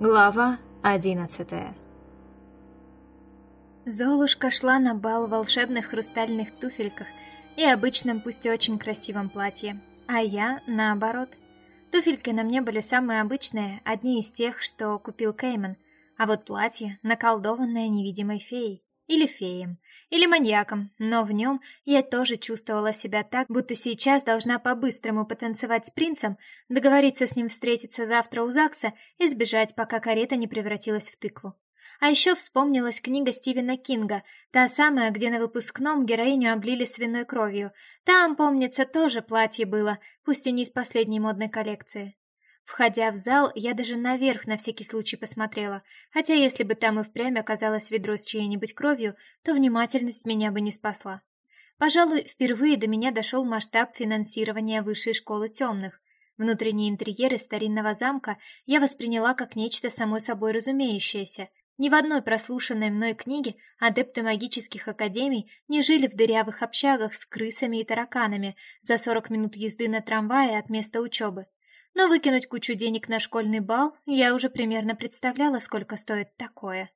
Глава одиннадцатая Золушка шла на бал в волшебных хрустальных туфельках и обычном, пусть и очень красивом платье, а я наоборот. Туфельки на мне были самые обычные, одни из тех, что купил Кейман, а вот платье наколдованное невидимой феей или феем, или маньяком, но в нем я тоже чувствовала себя так, будто сейчас должна по-быстрому потанцевать с принцем, договориться с ним встретиться завтра у ЗАГСа и сбежать, пока карета не превратилась в тыкву. А еще вспомнилась книга Стивена Кинга, та самая, где на выпускном героиню облили свиной кровью. Там, помнится, тоже платье было, пусть и не из последней модной коллекции. Входя в зал, я даже наверх на всякий случай посмотрела, хотя если бы там и впрямь оказалось ведро с чьей-нибудь кровью, то внимательность меня бы не спасла. Пожалуй, впервые до меня дошел масштаб финансирования высшей школы темных. Внутренние интерьеры старинного замка я восприняла как нечто само собой разумеющееся. Ни в одной прослушанной мной книге адепты магических академий не жили в дырявых общагах с крысами и тараканами за 40 минут езды на трамвае от места учебы. Но выкинуть кучу денег на школьный бал я уже примерно представляла, сколько стоит такое.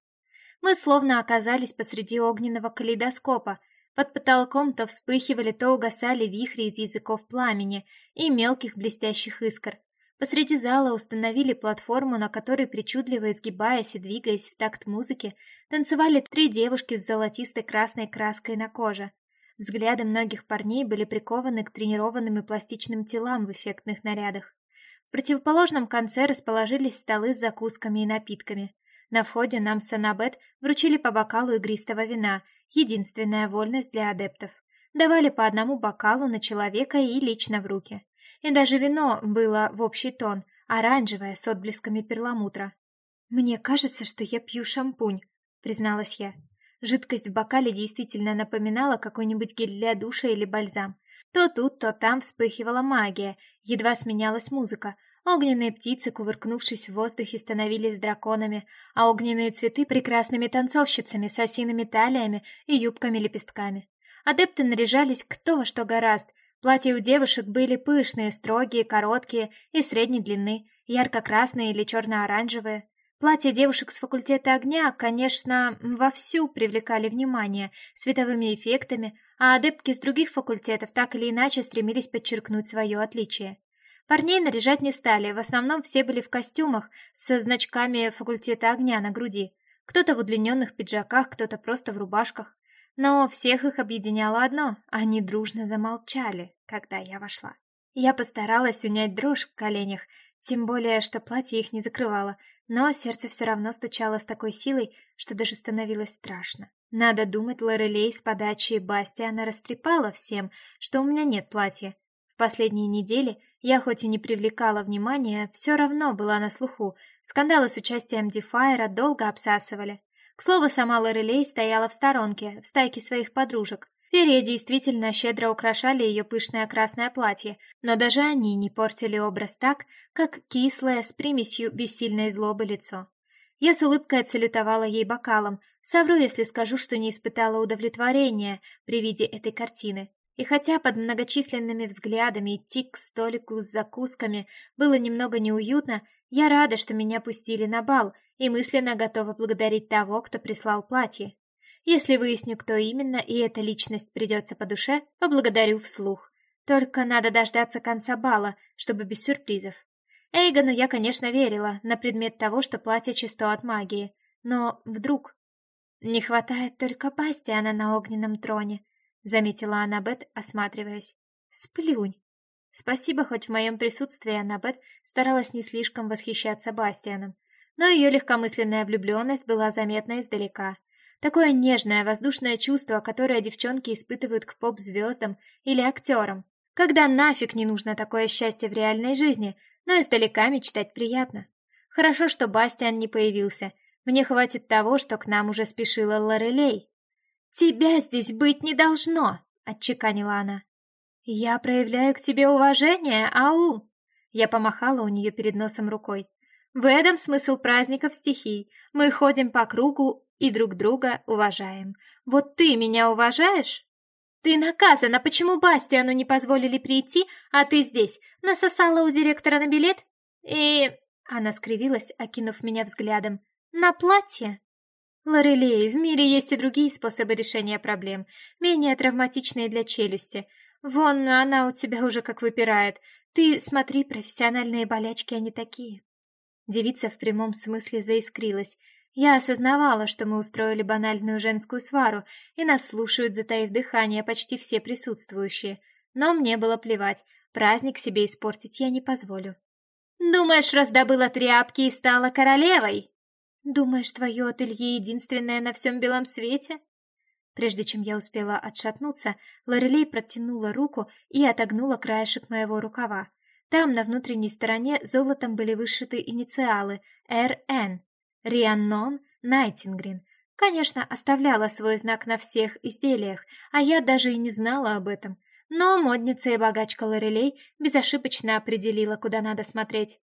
Мы словно оказались посреди огненного калейдоскопа. Под потолком то вспыхивали, то угасали вихри из языков пламени и мелких блестящих искр. Посреди зала установили платформу, на которой, причудливо изгибаясь и двигаясь в такт музыки, танцевали три девушки с золотистой красной краской на коже. Взгляды многих парней были прикованы к тренированным и пластичным телам в эффектных нарядах. В противоположном конце расположились столы с закусками и напитками. На входе нам с Анабет вручили по бокалу игристого вина, единственная вольность для адептов. Давали по одному бокалу на человека и лично в руки. И даже вино было в общий тон, оранжевое, с отблесками перламутра. «Мне кажется, что я пью шампунь», — призналась я. Жидкость в бокале действительно напоминала какой-нибудь гель для душа или бальзам. То тут, то там вспыхивала магия, едва сменялась музыка. Огненные птицы, кувыркнувшись в воздухе, становились драконами, а огненные цветы — прекрасными танцовщицами с осиными талиями и юбками-лепестками. Адепты наряжались кто во что гораст. Платья у девушек были пышные, строгие, короткие и средней длины, ярко-красные или черно-оранжевые. Платья девушек с факультета огня, конечно, вовсю привлекали внимание световыми эффектами, а адептки с других факультетов так или иначе стремились подчеркнуть свое отличие. Парней наряжать не стали, в основном все были в костюмах со значками факультета огня на груди. Кто-то в удлиненных пиджаках, кто-то просто в рубашках. Но всех их объединяло одно — они дружно замолчали, когда я вошла. Я постаралась унять дрожь в коленях, тем более, что платье их не закрывало, но сердце все равно стучало с такой силой, что даже становилось страшно. Надо думать, Лорелей с подачи Бастиана растрепала всем, что у меня нет платья. В последние недели я хоть и не привлекала внимания, все равно была на слуху. Скандалы с участием Дефайра долго обсасывали. К слову, сама Лорелей стояла в сторонке, в стайке своих подружек. Перья действительно щедро украшали ее пышное красное платье, но даже они не портили образ так, как кислое с примесью бессильной злобы лицо. Я с улыбкой отсалютовала ей бокалом, Совру, если скажу, что не испытала удовлетворения при виде этой картины. И хотя под многочисленными взглядами идти к столику с закусками было немного неуютно, я рада, что меня пустили на бал, и мысленно готова благодарить того, кто прислал платье. Если выясню, кто именно, и эта личность придется по душе, поблагодарю вслух. Только надо дождаться конца бала, чтобы без сюрпризов. Эйгону я, конечно, верила на предмет того, что платье чисто от магии, но вдруг не хватает только Бастиана на огненном троне, заметила Анабет, осматриваясь. Сплюнь. Спасибо, хоть в моем присутствии Анабет старалась не слишком восхищаться Бастианом, но ее легкомысленная влюбленность была заметна издалека. Такое нежное, воздушное чувство, которое девчонки испытывают к поп-звездам или актерам. Когда нафиг не нужно такое счастье в реальной жизни, но издалека мечтать приятно. Хорошо, что Бастиан не появился, мне хватит того, что к нам уже спешила Лорелей. «Тебя здесь быть не должно!» — отчеканила она. «Я проявляю к тебе уважение, ау!» Я помахала у нее перед носом рукой. «В этом смысл праздников стихий. Мы ходим по кругу и друг друга уважаем. Вот ты меня уважаешь?» «Ты наказана, почему Бастиану не позволили прийти, а ты здесь? Насосала у директора на билет?» «И Она скривилась, окинув меня взглядом. «На платье?» «Лорелей, в мире есть и другие способы решения проблем, менее травматичные для челюсти. Вон, она у тебя уже как выпирает. Ты смотри, профессиональные болячки, они такие». Девица в прямом смысле заискрилась. Я осознавала, что мы устроили банальную женскую свару, и нас слушают, затаив дыхание, почти все присутствующие. Но мне было плевать, праздник себе испортить я не позволю. «Думаешь, раздобыла тряпки и стала королевой?» «Думаешь, твое ателье единственное на всем белом свете?» Прежде чем я успела отшатнуться, Лорелей протянула руку и отогнула краешек моего рукава. Там, на внутренней стороне, золотом были вышиты инициалы «РН», Рианнон Найтингрин. Конечно, оставляла свой знак на всех изделиях, а я даже и не знала об этом. Но модница и богачка Лорелей безошибочно определила, куда надо смотреть.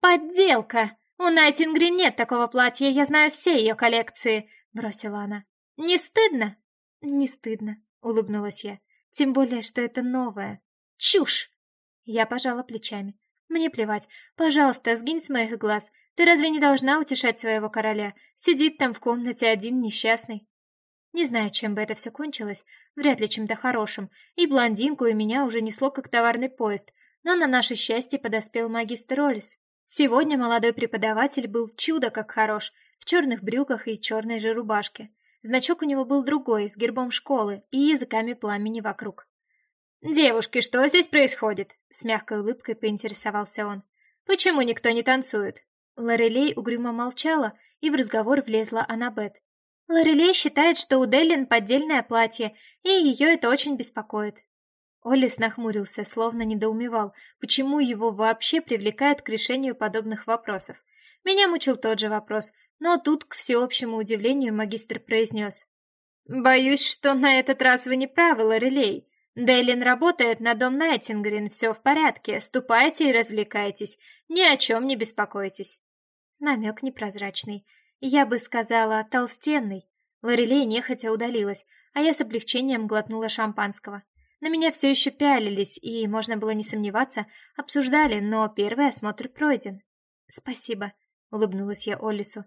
«Подделка! У Найтингрин нет такого платья, я знаю все ее коллекции!» — бросила она. «Не стыдно?» «Не стыдно», — улыбнулась я. «Тем более, что это новое». «Чушь!» Я пожала плечами. «Мне плевать. Пожалуйста, сгинь с моих глаз. Ты разве не должна утешать своего короля? Сидит там в комнате один несчастный. Не знаю, чем бы это все кончилось, вряд ли чем-то хорошим, и блондинку, и меня уже несло как товарный поезд, но на наше счастье подоспел магистр Олис. Сегодня молодой преподаватель был чудо как хорош, в черных брюках и черной же рубашке. Значок у него был другой, с гербом школы и языками пламени вокруг. «Девушки, что здесь происходит?» — с мягкой улыбкой поинтересовался он. «Почему никто не танцует?» Лорелей угрюмо молчала, и в разговор влезла Аннабет. Лорелей считает, что у Деллин поддельное платье, и ее это очень беспокоит. Олис нахмурился, словно недоумевал, почему его вообще привлекают к решению подобных вопросов. Меня мучил тот же вопрос, но тут, к всеобщему удивлению, магистр произнес. «Боюсь, что на этот раз вы не правы, Лорелей. Дейлин работает на дом Найтингрин, все в порядке, ступайте и развлекайтесь, ни о чем не беспокойтесь. Намек непрозрачный. Я бы сказала, толстенный. Лорелей нехотя удалилась, а я с облегчением глотнула шампанского. На меня все еще пялились, и, можно было не сомневаться, обсуждали, но первый осмотр пройден. «Спасибо», — улыбнулась я Олису.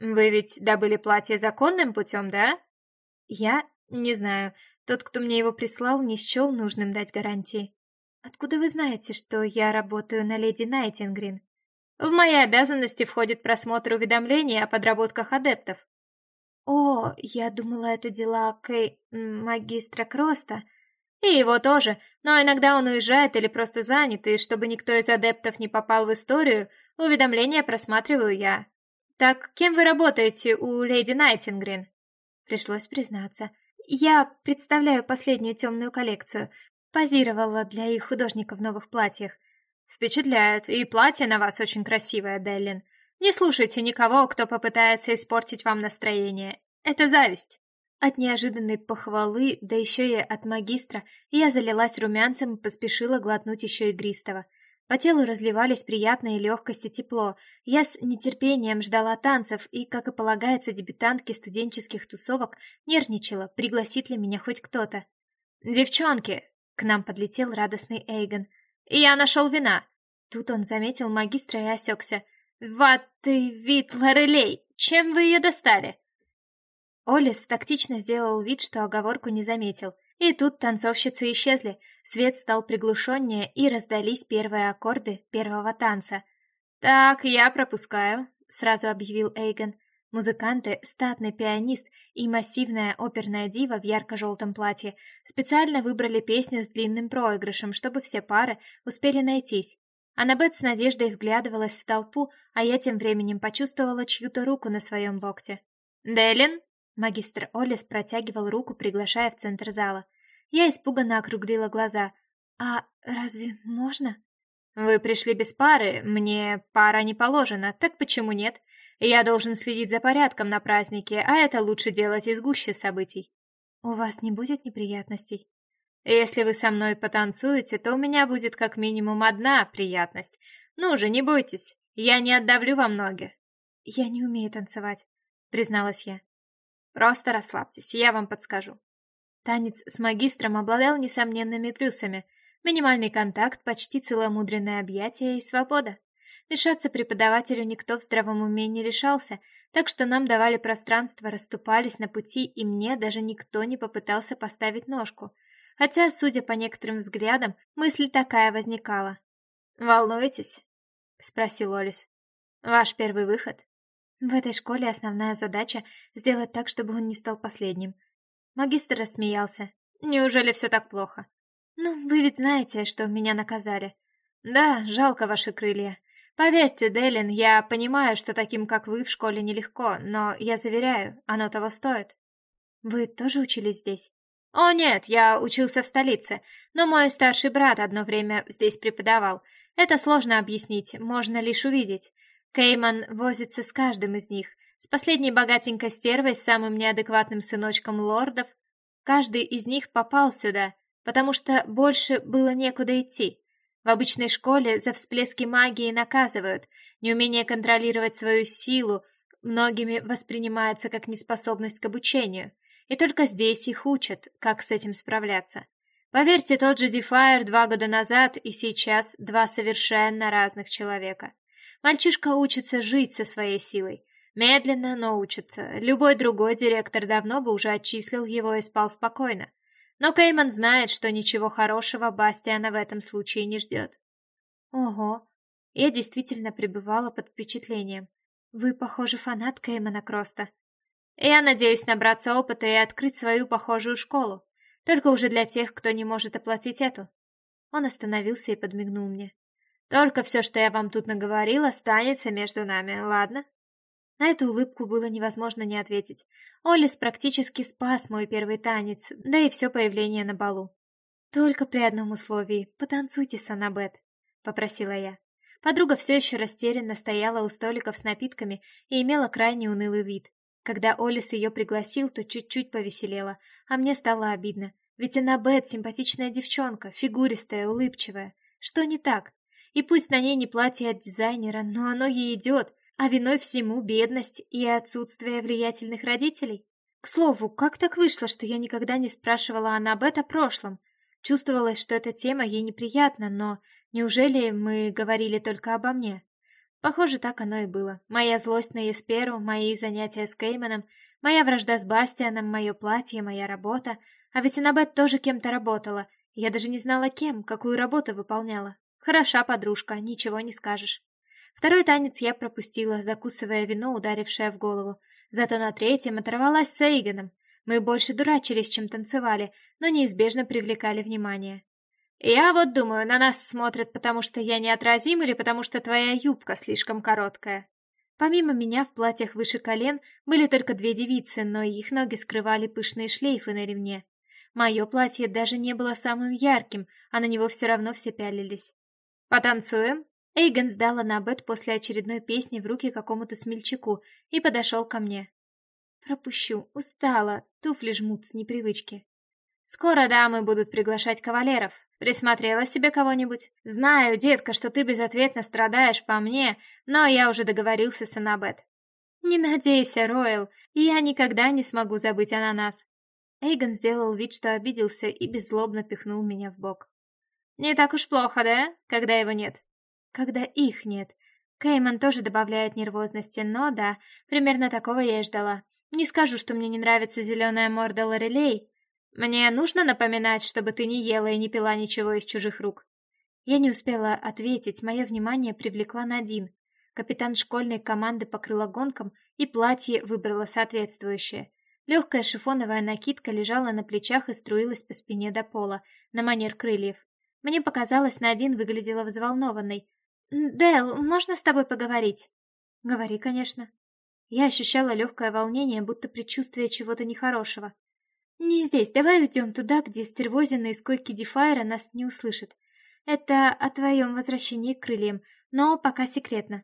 «Вы ведь добыли платье законным путем, да?» «Я? Не знаю. Тот, кто мне его прислал, не счел нужным дать гарантии. Откуда вы знаете, что я работаю на леди Найтингрин? В мои обязанности входит просмотр уведомлений о подработках адептов. О, я думала, это дела Кей... магистра Кроста. И его тоже, но иногда он уезжает или просто занят, и чтобы никто из адептов не попал в историю, уведомления просматриваю я. Так кем вы работаете у леди Найтингрин? Пришлось признаться. Я представляю последнюю темную коллекцию. Позировала для их художников в новых платьях. Впечатляет, и платье на вас очень красивое, Деллин. Не слушайте никого, кто попытается испортить вам настроение. Это зависть. От неожиданной похвалы, да еще и от магистра, я залилась румянцем и поспешила глотнуть еще игристого. По телу разливались приятные легкость и тепло. Я с нетерпением ждала танцев и, как и полагается дебютантке студенческих тусовок, нервничала, пригласит ли меня хоть кто-то. «Девчонки!» — к нам подлетел радостный Эйгон. «Я нашел вина!» Тут он заметил магистра и осекся. «Вот ты вид Лорелей! Чем вы ее достали?» Олис тактично сделал вид, что оговорку не заметил. И тут танцовщицы исчезли, свет стал приглушеннее, и раздались первые аккорды первого танца. «Так, я пропускаю», — сразу объявил Эйгон. Музыканты, статный пианист и массивная оперная дива в ярко-желтом платье специально выбрали песню с длинным проигрышем, чтобы все пары успели найтись. Аннабет с надеждой вглядывалась в толпу, а я тем временем почувствовала чью-то руку на своем локте. «Делин?» Магистр Олис протягивал руку, приглашая в центр зала. Я испуганно округлила глаза. «А разве можно?» «Вы пришли без пары, мне пара не положена, так почему нет? Я должен следить за порядком на празднике, а это лучше делать из гуще событий». «У вас не будет неприятностей?» «Если вы со мной потанцуете, то у меня будет как минимум одна приятность. Ну же, не бойтесь, я не отдавлю вам ноги». «Я не умею танцевать», — призналась я. Просто расслабьтесь, я вам подскажу. Танец с магистром обладал несомненными плюсами. Минимальный контакт, почти целомудренное объятие и свобода. Мешаться преподавателю никто в здравом уме не решался, так что нам давали пространство, расступались на пути, и мне даже никто не попытался поставить ножку. Хотя, судя по некоторым взглядам, мысль такая возникала. «Волнуетесь?» — спросил Олис. «Ваш первый выход?» В этой школе основная задача — сделать так, чтобы он не стал последним. Магистр рассмеялся. «Неужели все так плохо?» «Ну, вы ведь знаете, что меня наказали». «Да, жалко ваши крылья. Поверьте, Делин, я понимаю, что таким, как вы, в школе нелегко, но я заверяю, оно того стоит. Вы тоже учились здесь? О, нет, я учился в столице, но мой старший брат одно время здесь преподавал. Это сложно объяснить, можно лишь увидеть. Кейман возится с каждым из них, с последней богатенькой стервой, с самым неадекватным сыночком лордов. Каждый из них попал сюда, потому что больше было некуда идти. В обычной школе за всплески магии наказывают. Неумение контролировать свою силу многими воспринимается как неспособность к обучению. И только здесь их учат, как с этим справляться. Поверьте, тот же Дефайр два года назад и сейчас два совершенно разных человека. Мальчишка учится жить со своей силой. Медленно, но учится. Любой другой директор давно бы уже отчислил его и спал спокойно. Но Кейман знает, что ничего хорошего Бастиана в этом случае не ждет. Ого, я действительно пребывала под впечатлением. Вы, похоже, фанат Кеймана Кроста. Я надеюсь набраться опыта и открыть свою похожую школу. Только уже для тех, кто не может оплатить эту. Он остановился и подмигнул мне. Только все, что я вам тут наговорила, останется между нами, ладно? На эту улыбку было невозможно не ответить. Олис практически спас мой первый танец, да и все появление на балу. «Только при одном условии. Потанцуйте с Аннабет», — попросила я. Подруга все еще растерянно стояла у столиков с напитками и имела крайне унылый вид. Когда Олис ее пригласил, то чуть-чуть повеселела, а мне стало обидно. Ведь Аннабет симпатичная девчонка, фигуристая, улыбчивая. Что не так? И пусть на ней не платье от дизайнера, но оно ей идет, а виной всему бедность и отсутствие влиятельных родителей. К слову, как так вышло, что я никогда не спрашивала Аннабет о прошлом? Чувствовалось, что эта тема ей неприятна, но неужели мы говорили только обо мне? Похоже, так оно и было. Моя злость на Есперу, мои занятия с Кейманом, моя вражда с Бастианом, мое платье, моя работа. А ведь Аннабет тоже кем-то работала. Я даже не знала кем, какую работу выполняла. Хороша подружка, ничего не скажешь. Второй танец я пропустила, закусывая вино, ударившее в голову. Зато на третьем оторвалась с Эйгоном. Мы больше дурачились, чем танцевали, но неизбежно привлекали внимание. «Я вот думаю, на нас смотрят, потому что я неотразим или потому что твоя юбка слишком короткая?» Помимо меня в платьях выше колен были только две девицы, но их ноги скрывали пышные шлейфы на ремне. Мое платье даже не было самым ярким, а на него все равно все пялились. «Потанцуем?» Эйгон сдал Аннабет после очередной песни в руки какому-то смельчаку и подошел ко мне. Пропущу, устала, туфли жмут с непривычки. Скоро дамы будут приглашать кавалеров. Присмотрела себе кого-нибудь? Знаю, детка, что ты безответно страдаешь по мне, но я уже договорился с Аннабет. Не надейся, Ройл, я никогда не смогу забыть ананас. Эйгон сделал вид, что обиделся и беззлобно пихнул меня в бок. Не так уж плохо, да, когда его нет? Когда их нет. Кейман тоже добавляет нервозности, но да, примерно такого я и ждала. Не скажу, что мне не нравится зеленая морда Лорелей. Мне нужно напоминать, чтобы ты не ела и не пила ничего из чужих рук. Я не успела ответить, мое внимание привлекла Надин. Капитан школьной команды покрыла гонком, и платье выбрала соответствующее. Легкая шифоновая накидка лежала на плечах и струилась по спине до пола, на манер крыльев. Мне показалось, Надин выглядела взволнованной, «Дэл, можно с тобой поговорить?» «Говори, конечно». Я ощущала легкое волнение, будто предчувствие чего-то нехорошего. «Не здесь, давай уйдем туда, где стервозина из койки Дефайра нас не услышит. Это о твоем возвращении к крыльям, но пока секретно».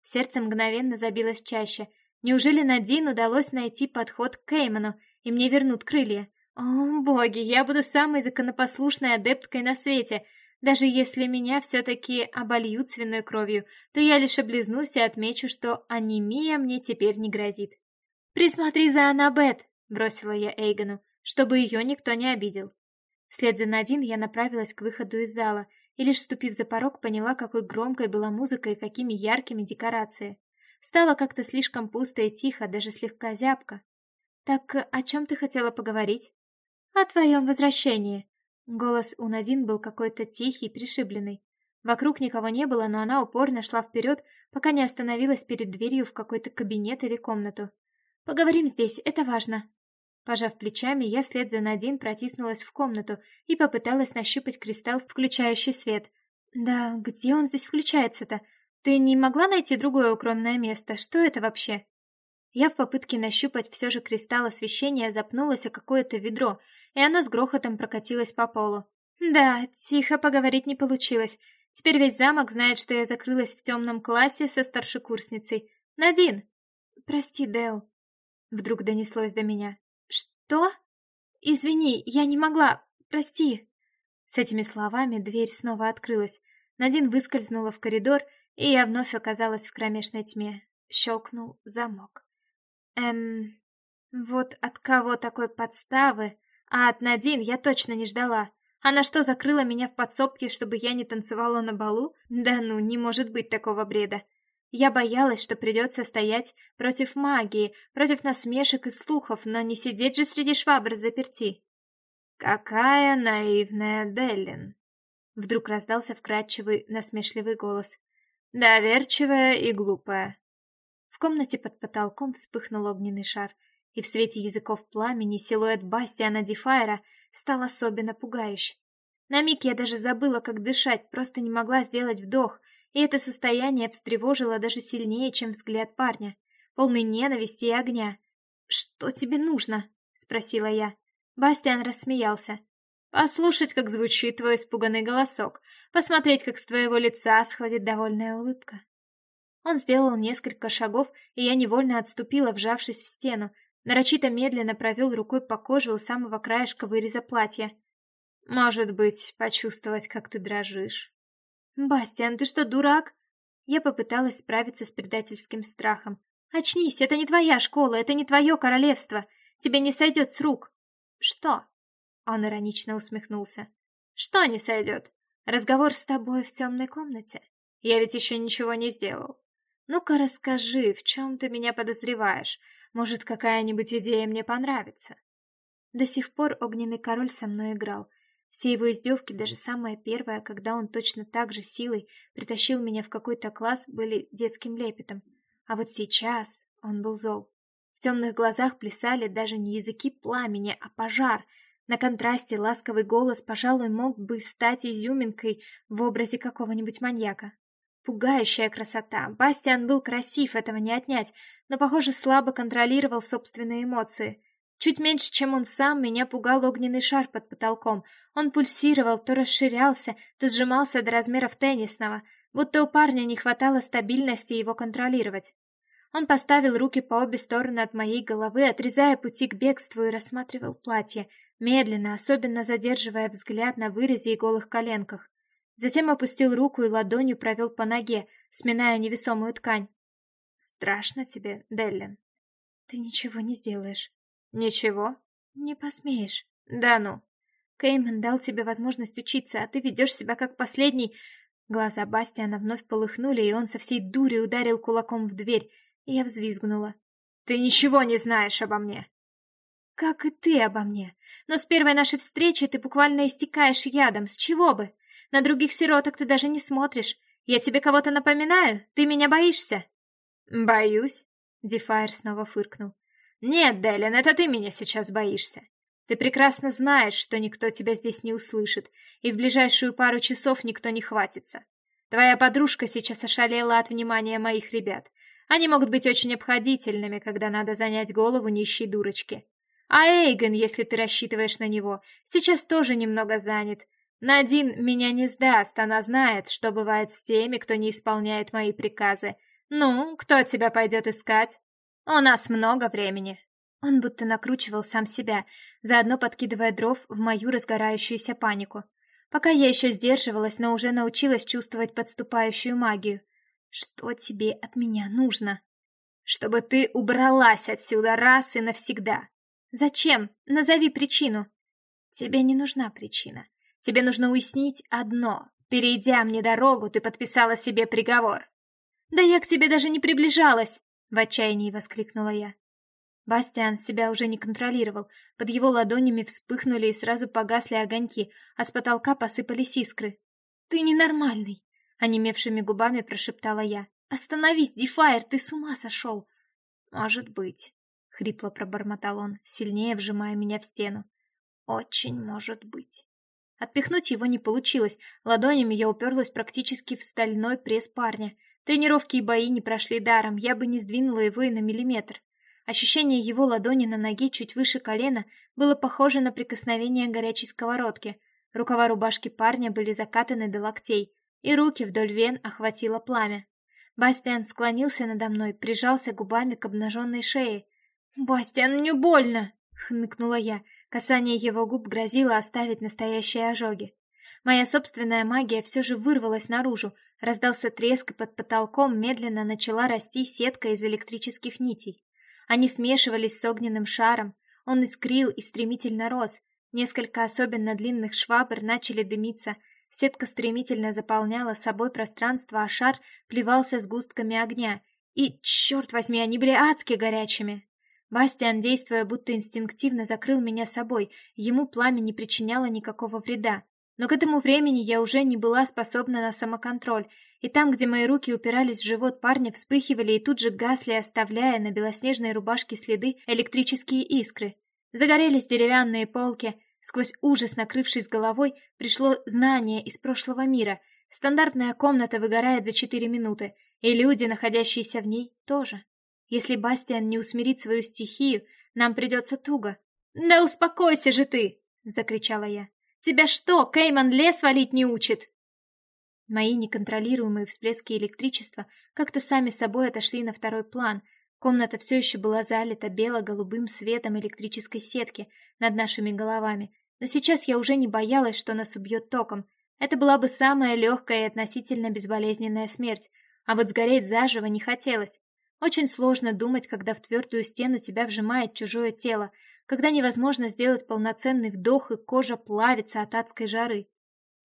Сердце мгновенно забилось чаще. Неужели Надин удалось найти подход к Кейману, и мне вернут крылья? О, боги, я буду самой законопослушной адепткой на свете — даже если меня все-таки обольют свиной кровью, то я лишь облизнусь и отмечу, что анемия мне теперь не грозит. «Присмотри за Аннабет!» — бросила я Эйгону, чтобы ее никто не обидел. Вслед за Надин я направилась к выходу из зала, и и лишь ступив за порог, поняла, какой громкой была музыка и какими яркими декорации. Стало как-то слишком пусто и тихо, даже слегка зябко. «Так о чем ты хотела поговорить?» «О твоем возвращении». Голос у Надин был какой-то тихий, пришибленный. Вокруг никого не было, но она упорно шла вперед, пока не остановилась перед дверью в какой-то кабинет или комнату. «Поговорим здесь, это важно». Пожав плечами, я вслед за Надин протиснулась в комнату и попыталась нащупать кристалл, включающий свет. «Да, где он здесь включается-то? Ты не могла найти другое укромное место? Что это вообще?» Я в попытке нащупать все же кристалл освещения запнулась о какое-то ведро, и оно с грохотом прокатилось по полу. Да, тихо поговорить не получилось. Теперь весь замок знает, что я закрылась в темном классе со старшекурсницей. Надин! Прости, Дэл. Вдруг донеслось до меня. Что? Извини, я не могла. Прости. С этими словами дверь снова открылась. Надин выскользнула в коридор, и я вновь оказалась в кромешной тьме. Щелкнул замок. Эм, вот от кого такой подставы? А от Надин я точно не ждала. Она что, закрыла меня в подсобке, чтобы я не танцевала на балу? Да ну, не может быть такого бреда. Я боялась, что придется стоять против магии, против насмешек и слухов, но не сидеть же среди швабр заперти. Какая наивная Деллин. Вдруг раздался вкрадчивый, насмешливый голос. Доверчивая и глупая комнате под потолком вспыхнул огненный шар, и в свете языков пламени силуэт Бастиана Дефайра стал особенно пугающий. На миг я даже забыла, как дышать, просто не могла сделать вдох, и это состояние встревожило даже сильнее, чем взгляд парня, полный ненависти и огня. «Что тебе нужно?» — спросила я. Бастиан рассмеялся. «Послушать, как звучит твой испуганный голосок, посмотреть, как с твоего лица сходит довольная улыбка». Он сделал несколько шагов, и я невольно отступила, вжавшись в стену. Нарочито медленно провел рукой по коже у самого краешка выреза платья. «Может быть, почувствовать, как ты дрожишь?» «Бастиан, ты что, дурак?» Я попыталась справиться с предательским страхом. «Очнись, это не твоя школа, это не твое королевство. Тебе не сойдет с рук». «Что?» Он иронично усмехнулся. «Что не сойдет? Разговор с тобой в темной комнате. Я ведь еще ничего не сделал. Ну-ка расскажи, в чем ты меня подозреваешь? Может, какая-нибудь идея мне понравится?» До сих пор огненный король со мной играл. Все его издевки, даже самая первая, когда он точно так же силой притащил меня в какой-то класс, были детским лепетом. А вот сейчас он был зол. В темных глазах плясали даже не языки пламени, а пожар. На контрасте ласковый голос, пожалуй, мог бы стать изюминкой в образе какого-нибудь маньяка. Пугающая красота. Бастиан был красив, этого не отнять, но, похоже, слабо контролировал собственные эмоции. Чуть меньше, чем он сам, меня пугал огненный шар под потолком. Он пульсировал, то расширялся, то сжимался до размеров теннисного, будто у парня не хватало стабильности его контролировать. Он поставил руки по обе стороны от моей головы, отрезая пути к бегству и рассматривал платье, медленно, особенно задерживая взгляд на вырезе и голых коленках. Затем опустил руку и ладонью провел по ноге, сминая невесомую ткань. «Страшно тебе, Деллин?» «Ты ничего не сделаешь». «Ничего?» «Не посмеешь». «Да ну». Кеймен дал тебе возможность учиться, а ты ведешь себя как последний...» Глаза Бастиана вновь полыхнули, и он со всей дури ударил кулаком в дверь. Я взвизгнула. «Ты ничего не знаешь обо мне!» «Как и ты обо мне. Но с первой нашей встречи ты буквально истекаешь ядом. С чего бы? На других сироток ты даже не смотришь. Я тебе кого-то напоминаю? Ты меня боишься?» «Боюсь», — Дефайр снова фыркнул. «Нет, Делин, это ты меня сейчас боишься. Ты прекрасно знаешь, что никто тебя здесь не услышит, и в ближайшую пару часов никто не хватится. Твоя подружка сейчас ошалела от внимания моих ребят. Они могут быть очень обходительными, когда надо занять голову нищей дурочки. А Эйген, если ты рассчитываешь на него, сейчас тоже немного занят, Надин меня не сдаст, она знает, что бывает с теми, кто не исполняет мои приказы. Ну, кто тебя пойдет искать? У нас много времени. Он будто накручивал сам себя, заодно подкидывая дров в мою разгорающуюся панику. Пока я еще сдерживалась, но уже научилась чувствовать подступающую магию. Что тебе от меня нужно? Чтобы ты убралась отсюда раз и навсегда. Зачем? Назови причину. Тебе не нужна причина. Тебе нужно уяснить одно. Перейдя мне дорогу, ты подписала себе приговор. Да я к тебе даже не приближалась, в отчаянии воскликнула я. Бастиан себя уже не контролировал. Под его ладонями вспыхнули и сразу погасли огоньки, а с потолка посыпались искры. Ты ненормальный, онемевшими губами прошептала я. Остановись, Дефайр, ты с ума сошел!» «Может быть», — хрипло пробормотал он, сильнее вжимая меня в стену. «Очень может быть». Отпихнуть его не получилось, ладонями я уперлась практически в стальной пресс парня. Тренировки и бои не прошли даром, я бы не сдвинула его и на миллиметр. Ощущение его ладони на ноге чуть выше колена было похоже на прикосновение горячей сковородки. Рукава рубашки парня были закатаны до локтей, и руки вдоль вен охватило пламя. Бастиан склонился надо мной, прижался губами к обнаженной шее. «Бастиан, мне больно!» — хныкнула я. Касание его губ грозило оставить настоящие ожоги. Моя собственная магия все же вырвалась наружу. Раздался треск, и под потолком медленно начала расти сетка из электрических нитей. Они смешивались с огненным шаром. Он искрил и стремительно рос. Несколько особенно длинных швабр начали дымиться. Сетка стремительно заполняла собой пространство, а шар плевался с густками огня. И, черт возьми, они были адски горячими. Бастиан, действуя будто инстинктивно, закрыл меня собой, ему пламя не причиняло никакого вреда. Но к этому времени я уже не была способна на самоконтроль, и там, где мои руки упирались в живот парня, вспыхивали и тут же гасли, оставляя на белоснежной рубашке следы электрические искры. Загорелись деревянные полки, сквозь ужас накрывшись головой, пришло знание из прошлого мира. Стандартная комната выгорает за четыре минуты, и люди, находящиеся в ней, тоже. Если Бастиан не усмирит свою стихию, нам придется туго. «Да успокойся же ты!» — закричала я. «Тебя что, Кейман лес валить не учит?» Мои неконтролируемые всплески электричества как-то сами собой отошли на второй план. Комната все еще была залита бело-голубым светом электрической сетки над нашими головами, но сейчас я уже не боялась, что нас убьет током. Это была бы самая легкая и относительно безболезненная смерть, а вот сгореть заживо не хотелось. Очень сложно думать, когда в твердую стену тебя вжимает чужое тело, когда невозможно сделать полноценный вдох и кожа плавится от адской жары.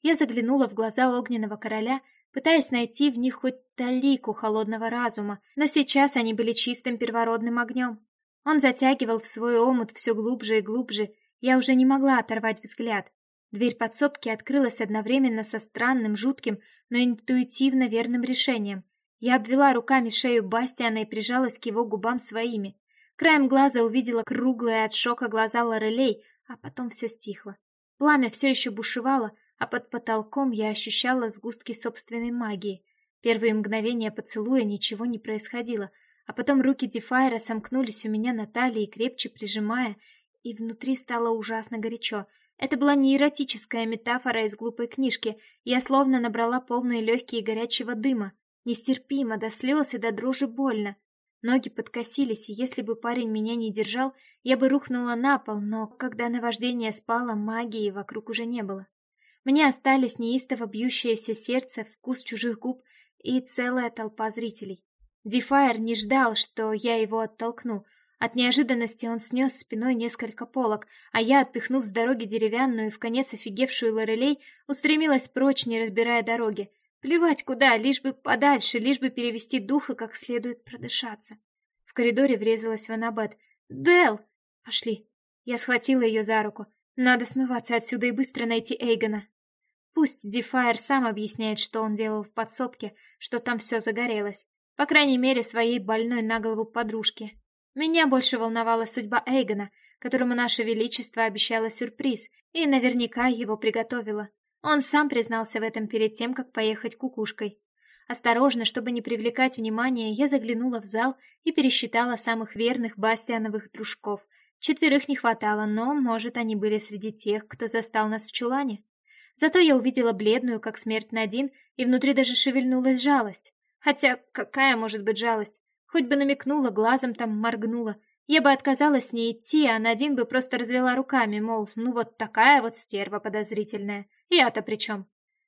Я заглянула в глаза огненного короля, пытаясь найти в них хоть талику холодного разума, но сейчас они были чистым первородным огнем. Он затягивал в свой омут все глубже и глубже, я уже не могла оторвать взгляд. Дверь подсобки открылась одновременно со странным, жутким, но интуитивно верным решением. Я обвела руками шею Бастиана и прижалась к его губам своими. Краем глаза увидела круглые от шока глаза Лорелей, а потом все стихло. Пламя все еще бушевало, а под потолком я ощущала сгустки собственной магии. Первые мгновения поцелуя ничего не происходило, а потом руки Дефайра сомкнулись у меня на талии, крепче прижимая, и внутри стало ужасно горячо. Это была не эротическая метафора из глупой книжки, я словно набрала полные легкие горячего дыма. Нестерпимо, до слез и до дрожи больно. Ноги подкосились, и если бы парень меня не держал, я бы рухнула на пол, но когда наваждение спало, магии вокруг уже не было. Мне остались неистово бьющееся сердце, вкус чужих губ и целая толпа зрителей. Дефайр не ждал, что я его оттолкну. От неожиданности он снес спиной несколько полок, а я, отпихнув с дороги деревянную и в конец офигевшую Лорелей, устремилась прочь, не разбирая дороги. Плевать куда, лишь бы подальше, лишь бы перевести дух и как следует продышаться. В коридоре врезалась в Анабет. «Дел!» «Пошли!» Я схватила ее за руку. «Надо смываться отсюда и быстро найти Эйгона!» Пусть Дефайр сам объясняет, что он делал в подсобке, что там все загорелось. По крайней мере, своей больной на голову подружке. Меня больше волновала судьба Эйгона, которому наше величество обещало сюрприз, и наверняка его приготовило. Он сам признался в этом перед тем, как поехать кукушкой. Осторожно, чтобы не привлекать внимания, я заглянула в зал и пересчитала самых верных бастиановых дружков. Четверых не хватало, но, может, они были среди тех, кто застал нас в чулане. Зато я увидела бледную, как смерть Надин, и внутри даже шевельнулась жалость. Хотя какая может быть жалость? Хоть бы намекнула, глазом там моргнула. Я бы отказалась с ней идти, а Надин бы просто развела руками, мол, ну вот такая вот стерва подозрительная. Я-то при чем?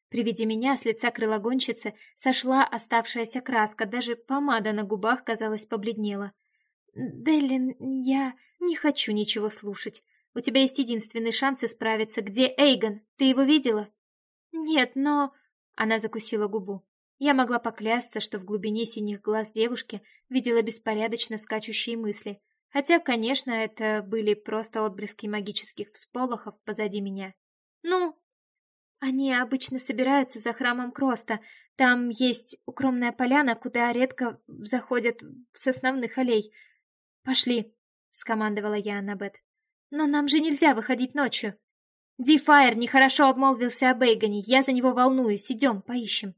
При виде меня с лица крылогонщицы сошла оставшаяся краска, даже помада на губах, казалось, побледнела. «Деллин, я не хочу ничего слушать. У тебя есть единственный шанс исправиться. Где Эйгон? Ты его видела?» «Нет, но...» Она закусила губу. Я могла поклясться, что в глубине синих глаз девушки видела беспорядочно скачущие мысли, хотя, конечно, это были просто отблески магических всполохов позади меня. «Ну?» «Они обычно собираются за храмом Кроста. Там есть укромная поляна, куда редко заходят с основных аллей. Пошли!» — скомандовала я Аннабет. «Но нам же нельзя выходить ночью!» «Ди Файер нехорошо обмолвился о Бейгане, я за него волнуюсь, идем, поищем!»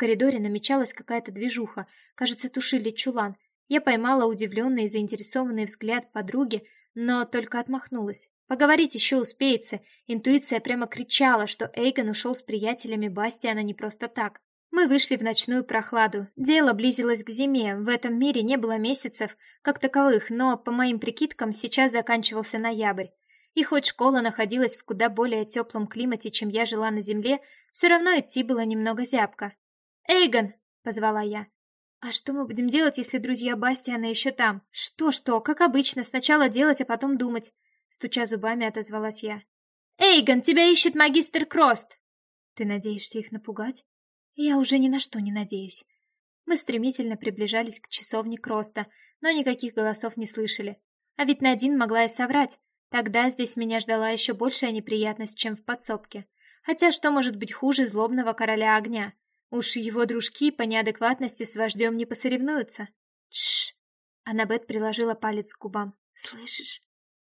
коридоре намечалась какая-то движуха, кажется, тушили чулан. Я поймала удивленный и заинтересованный взгляд подруги, но только отмахнулась. Поговорить еще успеется. Интуиция прямо кричала, что Эйгон ушел с приятелями Бастиана не просто так. Мы вышли в ночную прохладу. Дело близилось к зиме. В этом мире не было месяцев как таковых, но, по моим прикидкам, сейчас заканчивался ноябрь. И хоть школа находилась в куда более теплом климате, чем я жила на земле, все равно идти было немного зябко. «Эйгон!» — позвала я. «А что мы будем делать, если друзья Бастиана еще там? Что-что, как обычно, сначала делать, а потом думать?» Стуча зубами, отозвалась я. «Эйгон, тебя ищет магистр Крост!» «Ты надеешься их напугать?» «Я уже ни на что не надеюсь». Мы стремительно приближались к часовне Кроста, но никаких голосов не слышали. А ведь Надин могла и соврать. Тогда здесь меня ждала еще большая неприятность, чем в подсобке. Хотя что может быть хуже злобного короля огня? Уж его дружки по неадекватности с вождем не посоревнуются. Тш! Аннабет приложила палец к губам. Слышишь?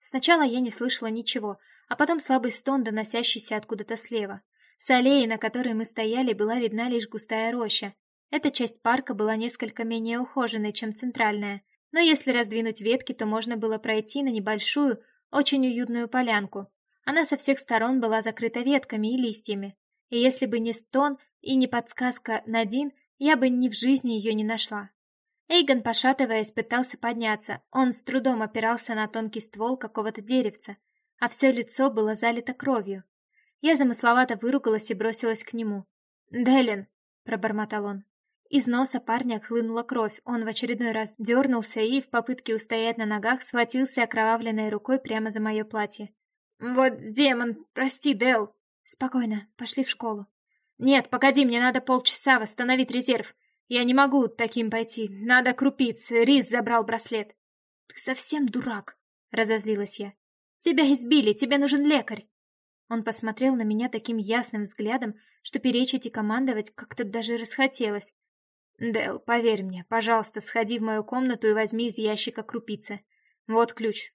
Сначала я не слышала ничего, а потом слабый стон, доносящийся откуда-то слева. С аллеи, на которой мы стояли, была видна лишь густая роща. Эта часть парка была несколько менее ухоженной, чем центральная, но если раздвинуть ветки, то можно было пройти на небольшую, очень уютную полянку. Она со всех сторон была закрыта ветками и листьями. И если бы не стон и не подсказка Надин, я бы ни в жизни ее не нашла. Эйгон, пошатываясь, пытался подняться. Он с трудом опирался на тонкий ствол какого-то деревца, а все лицо было залито кровью. Я замысловато выругалась и бросилась к нему. «Делин!» — пробормотал он. Из носа парня хлынула кровь. Он в очередной раз дернулся и, в попытке устоять на ногах, схватился окровавленной рукой прямо за мое платье. «Вот демон! Прости, Дел!» «Спокойно, пошли в школу». «Нет, погоди, мне надо полчаса восстановить резерв. Я не могу таким пойти. Надо крупиться. Рис забрал браслет». «Ты совсем дурак», — разозлилась я. «Тебя избили, тебе нужен лекарь». Он посмотрел на меня таким ясным взглядом, что перечить и командовать как-то даже расхотелось. «Дэл, поверь мне, пожалуйста, сходи в мою комнату и возьми из ящика крупицы. Вот ключ».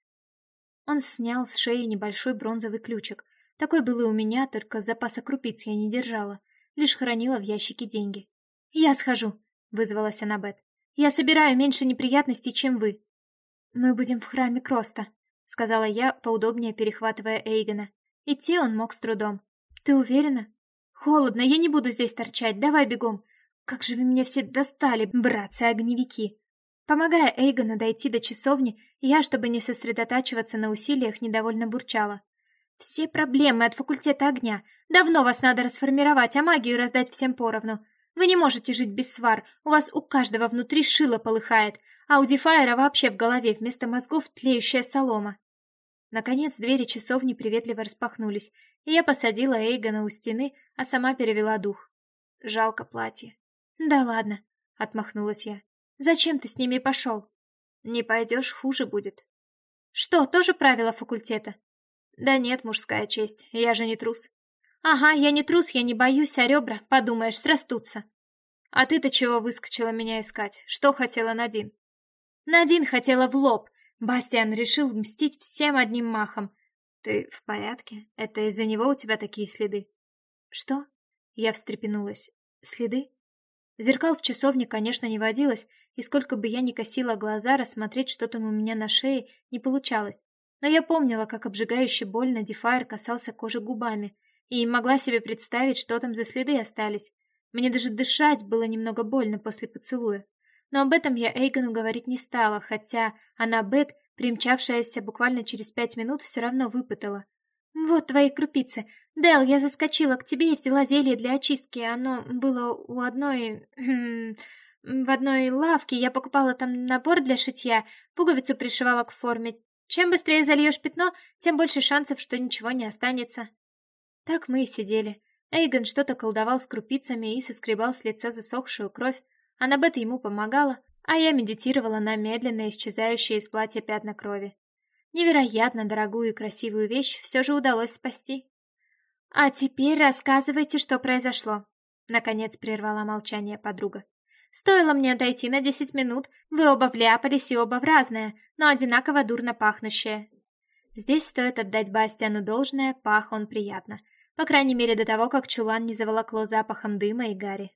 Он снял с шеи небольшой бронзовый ключик. Такой был и у меня, только запаса крупиц я не держала лишь хранила в ящике деньги. «Я схожу», — вызвалась Аннабет. «Я собираю меньше неприятностей, чем вы». «Мы будем в храме Кроста», — сказала я, поудобнее перехватывая Эйгона. Идти он мог с трудом. «Ты уверена?» «Холодно, я не буду здесь торчать, давай бегом. Как же вы меня все достали, братцы-огневики!» Помогая Эйгону дойти до часовни, я, чтобы не сосредотачиваться на усилиях, недовольно бурчала. «Все проблемы от факультета огня. Давно вас надо расформировать, а магию раздать всем поровну. Вы не можете жить без свар, у вас у каждого внутри шило полыхает, а у Дефайра вообще в голове вместо мозгов тлеющая солома». Наконец двери часовни приветливо распахнулись, и я посадила Эйгона у стены, а сама перевела дух. Жалко платье. «Да ладно», — отмахнулась я. «Зачем ты с ними пошел?» «Не пойдешь, хуже будет». «Что, тоже правила факультета?» Да нет, мужская честь, я же не трус. Ага, я не трус, я не боюсь, а ребра, подумаешь, срастутся. А ты-то чего выскочила меня искать? Что хотела Надин? Надин хотела в лоб. Бастиан решил мстить всем одним махом. Ты в порядке? Это из-за него у тебя такие следы? Что? Я встрепенулась. Следы? Зеркал в часовне, конечно, не водилось, и сколько бы я ни косила глаза, рассмотреть что там у меня на шее не получалось. Но я помнила, как обжигающе больно Дефайр касался кожи губами, и могла себе представить, что там за следы остались. Мне даже дышать было немного больно после поцелуя. Но об этом я Эйгону говорить не стала, хотя она Бет, примчавшаяся буквально через пять минут, все равно выпытала. «Вот твои крупицы. Дэл, я заскочила к тебе и взяла зелье для очистки. Оно было у одной... Хм, в одной лавке. Я покупала там набор для шитья, пуговицу пришивала к форме. Чем быстрее зальешь пятно, тем больше шансов, что ничего не останется. Так мы и сидели. Эйгон что-то колдовал с крупицами и соскребал с лица засохшую кровь. Аннабет ему помогала, а я медитировала на медленно исчезающие из платья пятна крови. Невероятно дорогую и красивую вещь все же удалось спасти. «А теперь рассказывайте, что произошло», — наконец прервала молчание подруга. «Стоило мне дойти на десять минут, вы оба вляпались и оба в разное, но одинаково дурно пахнущее». Здесь стоит отдать Бастиану должное, пах он приятно. По крайней мере, до того, как чулан не заволокло запахом дыма и гари.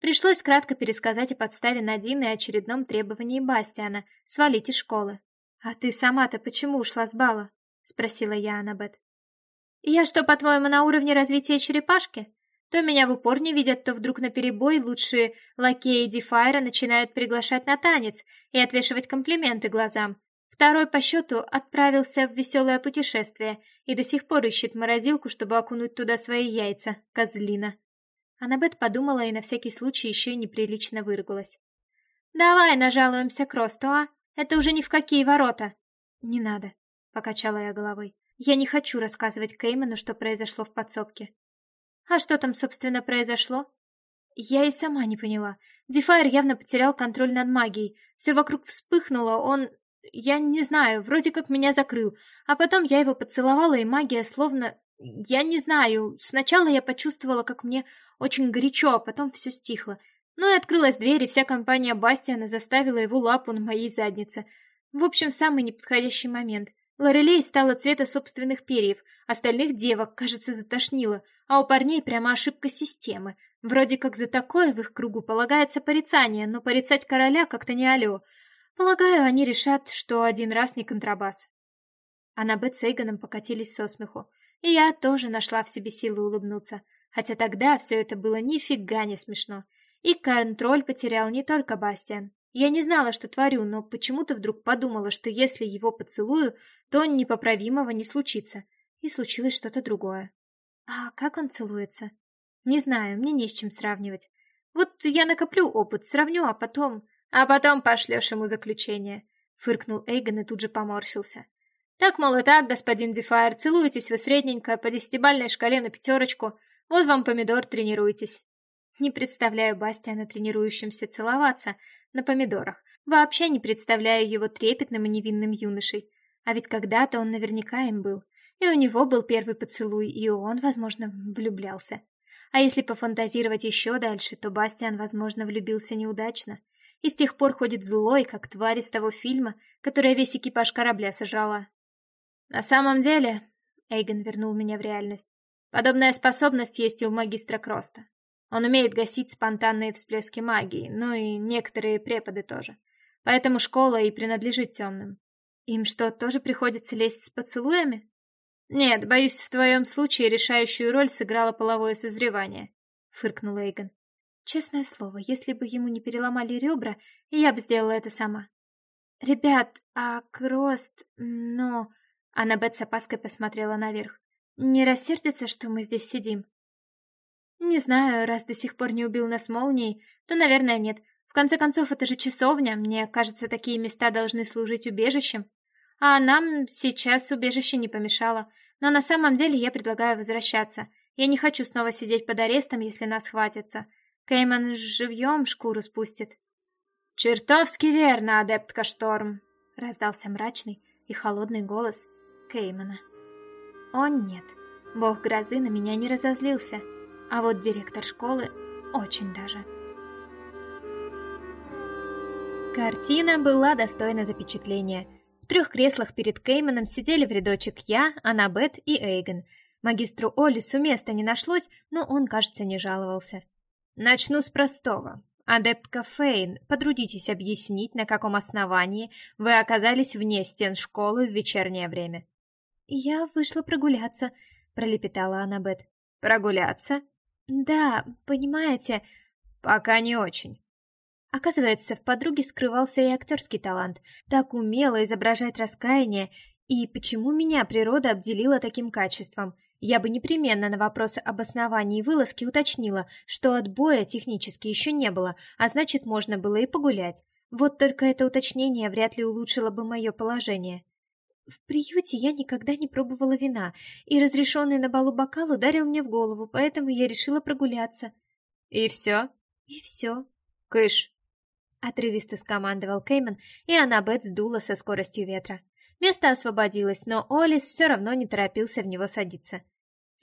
Пришлось кратко пересказать о подставе Надины и очередном требовании Бастиана — свалить из школы. «А ты сама-то почему ушла с бала?» — спросила я Аннабет. «Я что, по-твоему, на уровне развития черепашки? То меня в упор не видят, то вдруг на перебой лучшие лакеи Дефайра начинают приглашать на танец и отвешивать комплименты глазам. Второй по счету отправился в веселое путешествие и до сих пор ищет морозилку, чтобы окунуть туда свои яйца, козлина». Аннабет подумала и на всякий случай еще и неприлично выругалась. «Давай нажалуемся к Росту, а? Это уже ни в какие ворота!» «Не надо», — покачала я головой. Я не хочу рассказывать Кейману, что произошло в подсобке. А что там, собственно, произошло? Я и сама не поняла. Дефайр явно потерял контроль над магией. Все вокруг вспыхнуло, он... Я не знаю, вроде как меня закрыл. А потом я его поцеловала, и магия словно... Я не знаю. Сначала я почувствовала, как мне очень горячо, а потом все стихло. Ну и открылась дверь, и вся компания Бастиана заставила его лапу на моей заднице. В общем, в самый неподходящий момент. Лорелей стала цвета собственных перьев, остальных девок, кажется, затошнило, а у парней прямо ошибка системы. Вроде как за такое в их кругу полагается порицание, но порицать короля как-то не алё. Полагаю, они решат, что один раз не контрабас. Аннабет с Эйгоном покатились со смеху, и я тоже нашла в себе силы улыбнуться, хотя тогда все это было нифига не смешно. И контроль потерял не только Бастиан. Я не знала, что творю, но почему-то вдруг подумала, что если его поцелую, то непоправимого не случится. И случилось что-то другое. А как он целуется? Не знаю, мне не с чем сравнивать. Вот я накоплю опыт, сравню, а потом... А потом пошлешь ему заключение. Фыркнул Эйгон и тут же поморщился. Так, мол, и так, господин Дефайр, целуетесь вы средненько, по десятибальной шкале на пятерочку. Вот вам помидор, тренируйтесь. Не представляю Бастиана тренирующимся целоваться, на помидорах. Вообще не представляю его трепетным и невинным юношей. А ведь когда-то он наверняка им был. И у него был первый поцелуй, и он, возможно, влюблялся. А если пофантазировать еще дальше, то Бастиан, возможно, влюбился неудачно. И с тех пор ходит злой, как тварь из того фильма, которая весь экипаж корабля сожрала. На самом деле, Эйгон вернул меня в реальность, подобная способность есть и у магистра Кроста. Он умеет гасить спонтанные всплески магии, ну и некоторые преподы тоже. Поэтому школа и принадлежит темным. Им что, тоже приходится лезть с поцелуями? Нет, боюсь, в твоем случае решающую роль сыграло половое созревание, фыркнул Эйгон. Честное слово, если бы ему не переломали ребра, я бы сделала это сама. Ребят, а Крост, ну... Аннабет с опаской посмотрела наверх. Не рассердится, что мы здесь сидим? Не знаю, раз до сих пор не убил нас молнией, то, наверное, нет. В конце концов, это же часовня. Мне кажется, такие места должны служить убежищем. А нам сейчас убежище не помешало. Но на самом деле я предлагаю возвращаться. Я не хочу снова сидеть под арестом, если нас хватится. Кейман живьем шкуру спустит. «Чертовски верно, адептка Шторм!» — раздался мрачный и холодный голос Кеймана. «О нет, бог грозы на меня не разозлился». А вот директор школы очень даже. Картина была достойна запечатления. В трех креслах перед Кейманом сидели в рядочек я, Аннабет и Эйгон. Магистру Олису места не нашлось, но он, кажется, не жаловался. Начну с простого. Адептка Фейн, потрудитесь объяснить, на каком основании вы оказались вне стен школы в вечернее время. Я вышла прогуляться, пролепетала Аннабет. Прогуляться? Да, понимаете, пока не очень. Оказывается, в подруге скрывался и актерский талант. Так умело изображать раскаяние, и почему меня природа обделила таким качеством? Я бы непременно на вопрос об основании вылазки уточнила, что отбоя технически еще не было, а значит, можно было и погулять. Вот только это уточнение вряд ли улучшило бы мое положение. В приюте я никогда не пробовала вина, и разрешенный на балу бокал ударил мне в голову, поэтому я решила прогуляться. И все? И все. Кыш. Отрывисто скомандовал Кейман, и Аннабет сдула со скоростью ветра. Место освободилось, но Олис все равно не торопился в него садиться.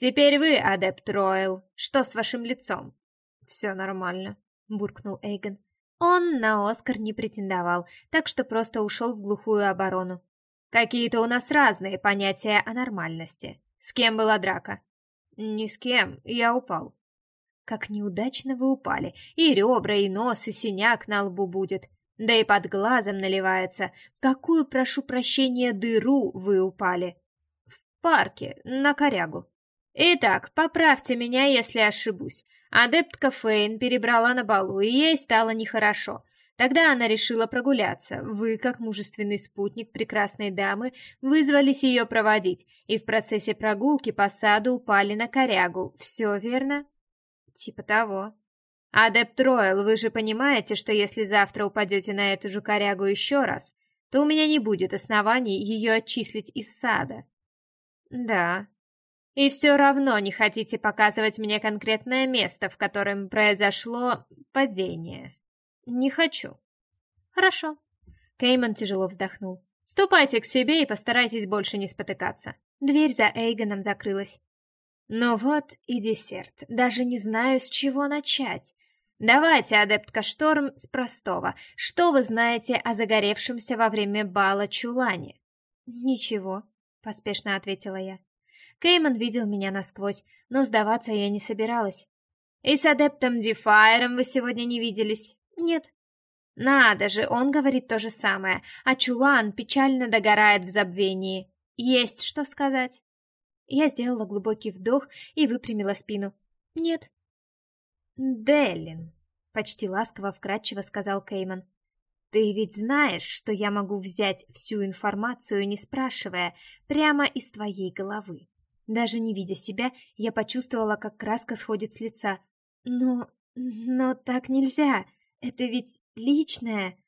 «Теперь вы, адепт Ройл. Что с вашим лицом?» «Все нормально», — буркнул Эйгон. Он на Оскар не претендовал, так что просто ушел в глухую оборону. Какие-то у нас разные понятия о нормальности. С кем была драка? Ни с кем, я упал. Как неудачно вы упали. И ребра, и нос, и синяк на лбу будет. Да и под глазом наливается. В какую, прошу прощения, дыру вы упали? В парке, на корягу. Итак, поправьте меня, если ошибусь. Адептка Фейн перебрала на балу, и ей стало нехорошо. Тогда она решила прогуляться. Вы, как мужественный спутник прекрасной дамы, вызвались ее проводить, и в процессе прогулки по саду упали на корягу. Все верно? Типа того. Адепт Ройл, вы же понимаете, что если завтра упадете на эту же корягу еще раз, то у меня не будет оснований ее отчислить из сада. Да. И все равно не хотите показывать мне конкретное место, в котором произошло падение. Не хочу. Хорошо. Кейман тяжело вздохнул. Ступайте к себе и постарайтесь больше не спотыкаться. Дверь за Эйгоном закрылась. Ну вот и десерт. Даже не знаю, с чего начать. Давайте, адептка Шторм, с простого. Что вы знаете о загоревшемся во время бала чулане? Ничего, поспешно ответила я. Кейман видел меня насквозь, но сдаваться я не собиралась. И с адептом Дефайром вы сегодня не виделись? Нет. Надо же, он говорит то же самое, а Чулан печально догорает в забвении. Есть что сказать? Я сделала глубокий вдох и выпрямила спину. Нет. Делин, почти ласково вкратчиво сказал Кейман. Ты ведь знаешь, что я могу взять всю информацию, не спрашивая, прямо из твоей головы. Даже не видя себя, я почувствовала, как краска сходит с лица. Но... но так нельзя. Это ведь личное.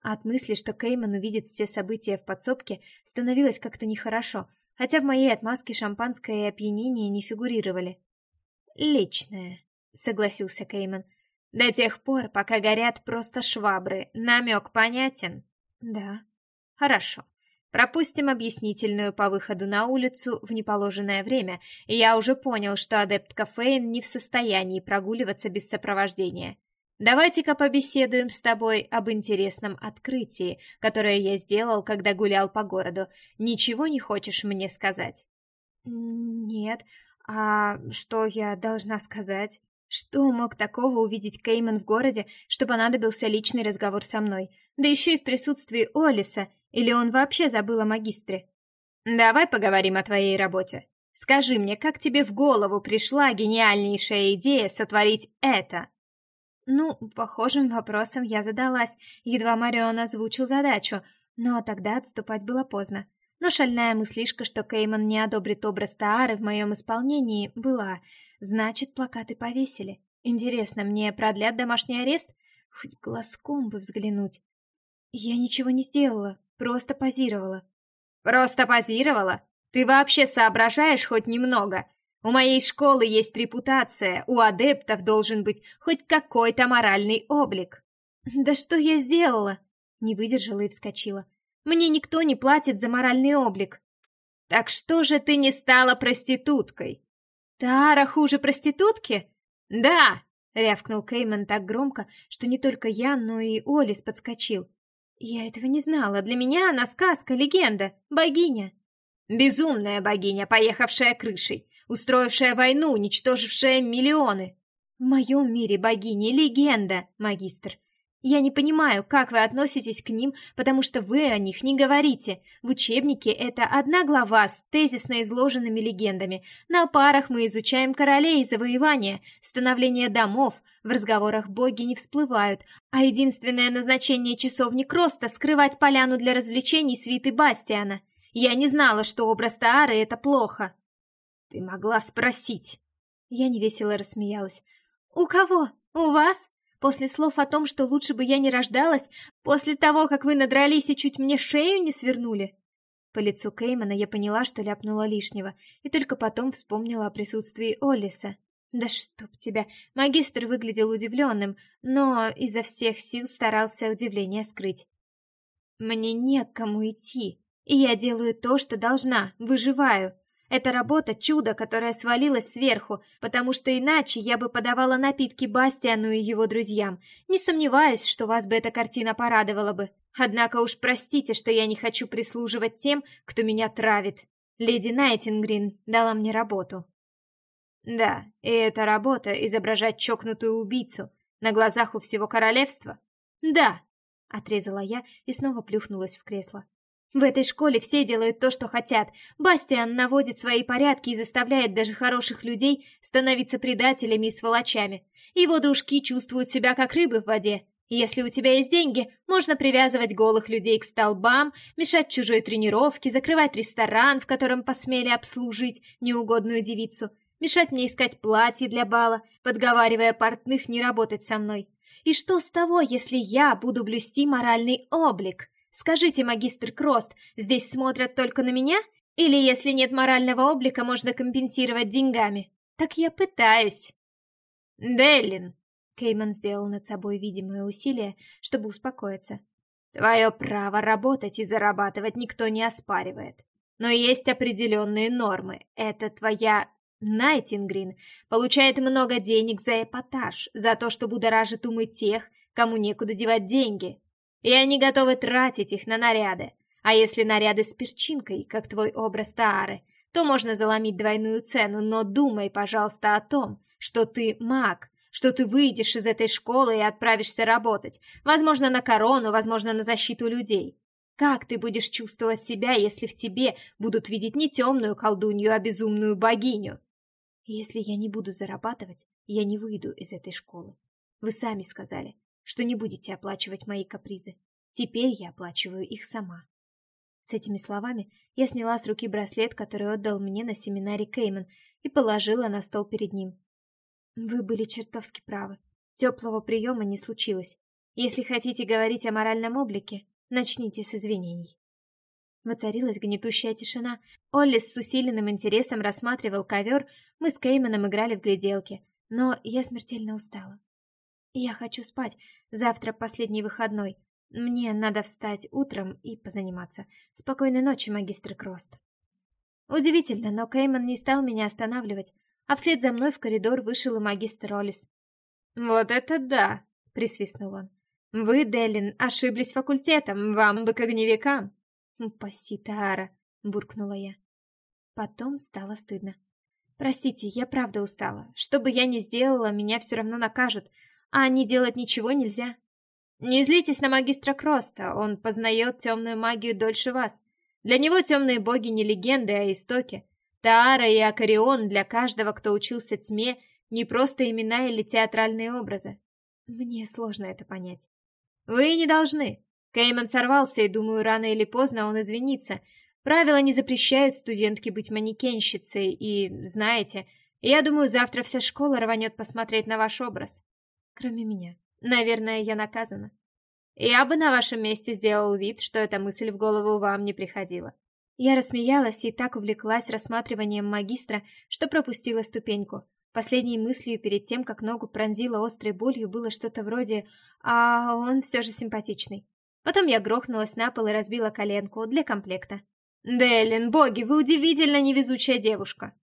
От мысли, что Кейман увидит все события в подсобке, становилось как-то нехорошо, хотя в моей отмазке шампанское и опьянение не фигурировали. «Личное», — согласился Кейман. «До тех пор, пока горят просто швабры. Намек понятен?» «Да». «Хорошо. Пропустим объяснительную по выходу на улицу в неположенное время, и я уже понял, что адепт Кафейн не в состоянии прогуливаться без сопровождения. Давайте-ка побеседуем с тобой об интересном открытии, которое я сделал, когда гулял по городу. Ничего не хочешь мне сказать? Нет. А что я должна сказать? Что мог такого увидеть Кейман в городе, что понадобился личный разговор со мной? Да еще и в присутствии Олиса, или он вообще забыл о магистре? Давай поговорим о твоей работе. Скажи мне, как тебе в голову пришла гениальнейшая идея сотворить это? Ну, похожим вопросом я задалась, едва Марион озвучил задачу, но тогда отступать было поздно. Но шальная мыслишка, что Кейман не одобрит образ Таары в моем исполнении, была. Значит, плакаты повесили. Интересно, мне продлят домашний арест? Хоть глазком бы взглянуть. Я ничего не сделала, просто позировала. Просто позировала? Ты вообще соображаешь хоть немного? У моей школы есть репутация, у адептов должен быть хоть какой-то моральный облик. Да что я сделала? Не выдержала и вскочила. Мне никто не платит за моральный облик. Так что же ты не стала проституткой? Тара хуже проститутки? Да, рявкнул Кейман так громко, что не только я, но и Олис подскочил. Я этого не знала. Для меня она сказка, легенда, богиня. Безумная богиня, поехавшая крышей устроившая войну, уничтожившая миллионы. В моем мире богини легенда, магистр. Я не понимаю, как вы относитесь к ним, потому что вы о них не говорите. В учебнике это одна глава с тезисно изложенными легендами. На парах мы изучаем королей и завоевания, становление домов. В разговорах боги не всплывают, а единственное назначение часовни Кроста — скрывать поляну для развлечений свиты Бастиана. Я не знала, что образ Таары — это плохо. Ты могла спросить. Я невесело рассмеялась. У кого? У вас? После слов о том, что лучше бы я не рождалась, после того, как вы надрались и чуть мне шею не свернули? По лицу Кеймана я поняла, что ляпнула лишнего, и только потом вспомнила о присутствии Олиса. Да чтоб тебя! Магистр выглядел удивленным, но изо всех сил старался удивление скрыть. Мне некому идти, и я делаю то, что должна, выживаю. Эта работа — чудо, которое свалилось сверху, потому что иначе я бы подавала напитки Бастиану и его друзьям. Не сомневаюсь, что вас бы эта картина порадовала бы. Однако уж простите, что я не хочу прислуживать тем, кто меня травит. Леди Найтингрин дала мне работу. Да, и эта работа — изображать чокнутую убийцу на глазах у всего королевства? Да, — отрезала я и снова плюхнулась в кресло. В этой школе все делают то, что хотят. Бастиан наводит свои порядки и заставляет даже хороших людей становиться предателями и сволочами. Его дружки чувствуют себя как рыбы в воде. Если у тебя есть деньги, можно привязывать голых людей к столбам, мешать чужой тренировке, закрывать ресторан, в котором посмели обслужить неугодную девицу, мешать мне искать платье для бала, подговаривая портных не работать со мной. И что с того, если я буду блюсти моральный облик? Скажите, магистр Крост, здесь смотрят только на меня? Или если нет морального облика, можно компенсировать деньгами? Так я пытаюсь. Деллин, Кейман сделал над собой видимое усилие, чтобы успокоиться. Твое право работать и зарабатывать никто не оспаривает. Но есть определенные нормы. Это твоя Найтингрин получает много денег за эпатаж, за то, что будоражит умы тех, кому некуда девать деньги и они готовы тратить их на наряды. А если наряды с перчинкой, как твой образ Таары, то можно заломить двойную цену, но думай, пожалуйста, о том, что ты маг, что ты выйдешь из этой школы и отправишься работать, возможно, на корону, возможно, на защиту людей. Как ты будешь чувствовать себя, если в тебе будут видеть не темную колдунью, а безумную богиню? Если я не буду зарабатывать, я не выйду из этой школы. Вы сами сказали, что не будете оплачивать мои капризы. Теперь я оплачиваю их сама. С этими словами я сняла с руки браслет, который отдал мне на семинаре Кейман, и положила на стол перед ним. Вы были чертовски правы. Теплого приема не случилось. Если хотите говорить о моральном облике, начните с извинений. Воцарилась гнетущая тишина. Оллис с усиленным интересом рассматривал ковер, мы с Кейманом играли в гляделки, но я смертельно устала. Я хочу спать, Завтра последний выходной. Мне надо встать утром и позаниматься. Спокойной ночи, магистр Крост. Удивительно, но Кейман не стал меня останавливать, а вслед за мной в коридор вышел и магистр Олис. «Вот это да!» — присвистнул он. «Вы, Делин, ошиблись факультетом, вам бы к огневикам!» «Упаси Таара!» — буркнула я. Потом стало стыдно. «Простите, я правда устала. Что бы я ни сделала, меня все равно накажут, а не делать ничего нельзя. Не злитесь на магистра Кроста, он познает темную магию дольше вас. Для него темные боги не легенды, а истоки. Таара и Акарион для каждого, кто учился тьме, не просто имена или театральные образы. Мне сложно это понять. Вы не должны. Кейман сорвался, и, думаю, рано или поздно он извинится. Правила не запрещают студентке быть манекенщицей, и, знаете, я думаю, завтра вся школа рванет посмотреть на ваш образ кроме меня. Наверное, я наказана. Я бы на вашем месте сделал вид, что эта мысль в голову вам не приходила. Я рассмеялась и так увлеклась рассматриванием магистра, что пропустила ступеньку. Последней мыслью перед тем, как ногу пронзила острой болью, было что-то вроде «А он все же симпатичный». Потом я грохнулась на пол и разбила коленку для комплекта. «Деллин, боги, вы удивительно невезучая девушка!»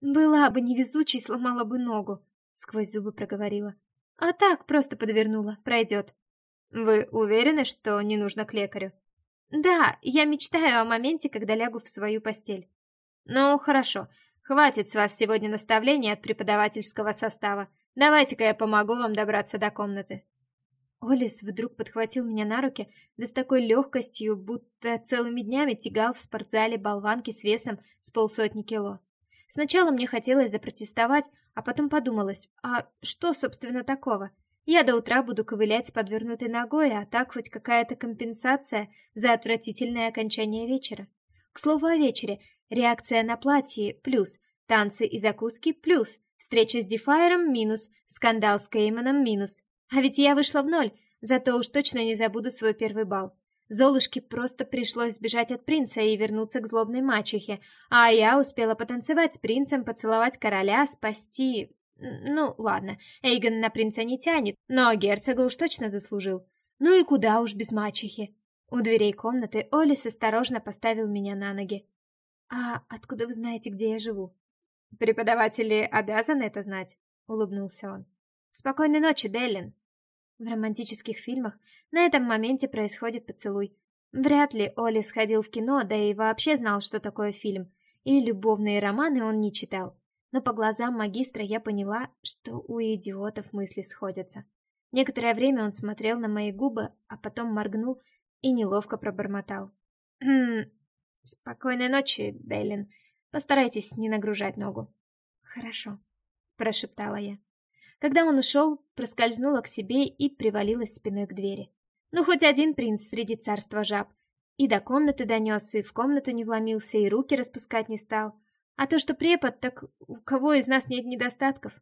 «Была бы невезучей, сломала бы ногу», — сквозь зубы проговорила. А так, просто подвернула, пройдет. Вы уверены, что не нужно к лекарю? Да, я мечтаю о моменте, когда лягу в свою постель. Ну, хорошо. Хватит с вас сегодня наставлений от преподавательского состава. Давайте-ка я помогу вам добраться до комнаты. Олис вдруг подхватил меня на руки, да с такой легкостью, будто целыми днями тягал в спортзале болванки с весом с полсотни кило. Сначала мне хотелось запротестовать, а потом подумалось, а что, собственно, такого? Я до утра буду ковылять с подвернутой ногой, а так хоть какая-то компенсация за отвратительное окончание вечера. К слову о вечере, реакция на платье – плюс, танцы и закуски – плюс, встреча с Дефайером – минус, скандал с Кейманом – минус. А ведь я вышла в ноль, зато уж точно не забуду свой первый бал. Золушке просто пришлось сбежать от принца и вернуться к злобной мачехе, а я успела потанцевать с принцем, поцеловать короля, спасти... Ну, ладно, Эйгон на принца не тянет, но герцога уж точно заслужил. Ну и куда уж без мачехи. У дверей комнаты Олис осторожно поставил меня на ноги. «А откуда вы знаете, где я живу?» «Преподаватели обязаны это знать», — улыбнулся он. «Спокойной ночи, Деллин». В романтических фильмах на этом моменте происходит поцелуй. Вряд ли Оли сходил в кино, да и вообще знал, что такое фильм. И любовные романы он не читал. Но по глазам магистра я поняла, что у идиотов мысли сходятся. Некоторое время он смотрел на мои губы, а потом моргнул и неловко пробормотал. «Хм... Спокойной ночи, Дейлин. Постарайтесь не нагружать ногу». «Хорошо», — прошептала я. Когда он ушел, проскользнула к себе и привалилась спиной к двери. Ну, хоть один принц среди царства жаб. И до комнаты донес, и в комнату не вломился, и руки распускать не стал. А то, что препод, так у кого из нас нет недостатков?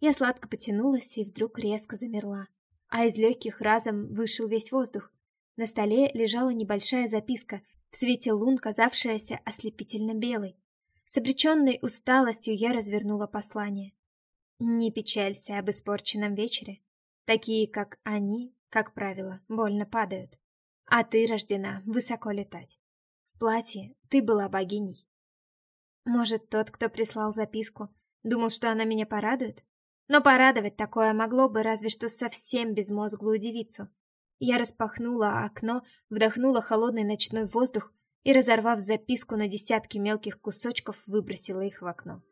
Я сладко потянулась и вдруг резко замерла. А из легких разом вышел весь воздух. На столе лежала небольшая записка, в свете лун казавшаяся ослепительно белой. С обреченной усталостью я развернула послание. Не печалься об испорченном вечере. Такие, как они, как правило, больно падают. А ты рождена высоко летать. В платье ты была богиней. Может, тот, кто прислал записку, думал, что она меня порадует? Но порадовать такое могло бы разве что совсем безмозглую девицу. Я распахнула окно, вдохнула холодный ночной воздух и, разорвав записку на десятки мелких кусочков, выбросила их в окно.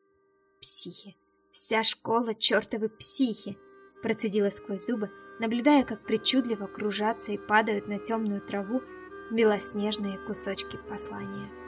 Психи. Вся школа чертовы психи, процедила сквозь зубы, наблюдая, как причудливо кружатся и падают на темную траву белоснежные кусочки послания.